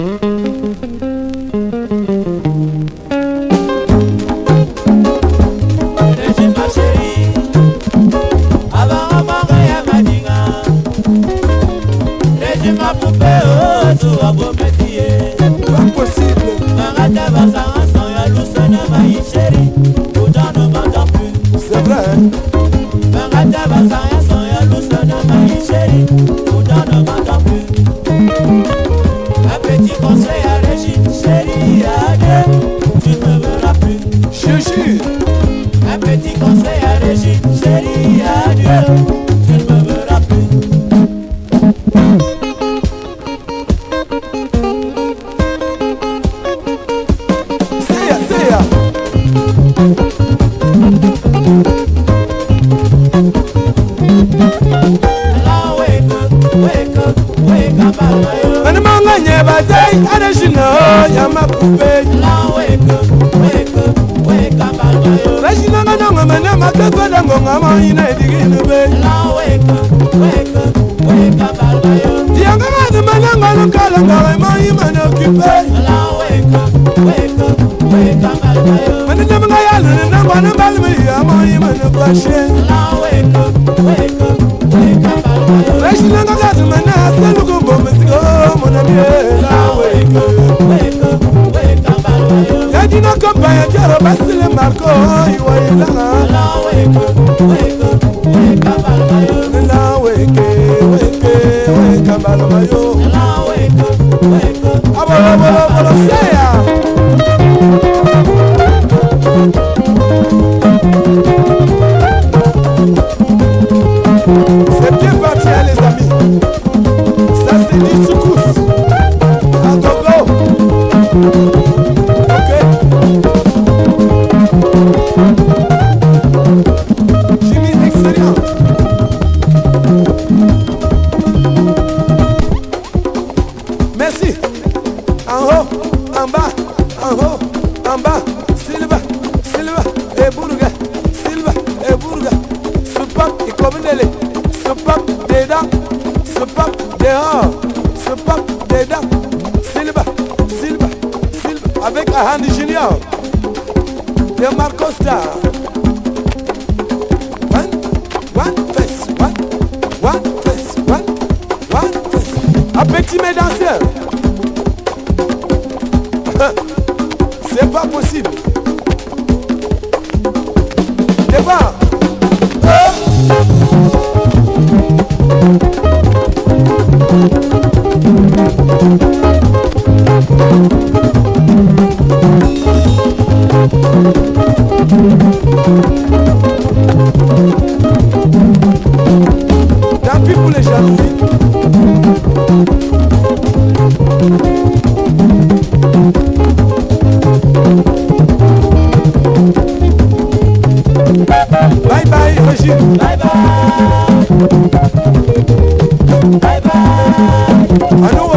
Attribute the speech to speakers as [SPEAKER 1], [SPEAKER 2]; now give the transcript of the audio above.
[SPEAKER 1] Oh, C'est vrai. mapupe nasinanga nongo mene makeko nangonga moina ediginube dianga ngadi mananga nokalangare moimane okipe manedemnga yalene nangwane balimiya moimane bashe sinoko bayadiaro basile marko iwa ilanga en bas, en haut, en bas, Silva, Silva, et Bourga, Silva, et Bourga, Supak et Kominele, Supak dedans, Supak dehors, Supak dedans, Silva, Silva, Silva, avec Ahani Junior, de Marco Star. C'est pas possible. Départ. Eh ben, hein. Tapis pour les chansons I know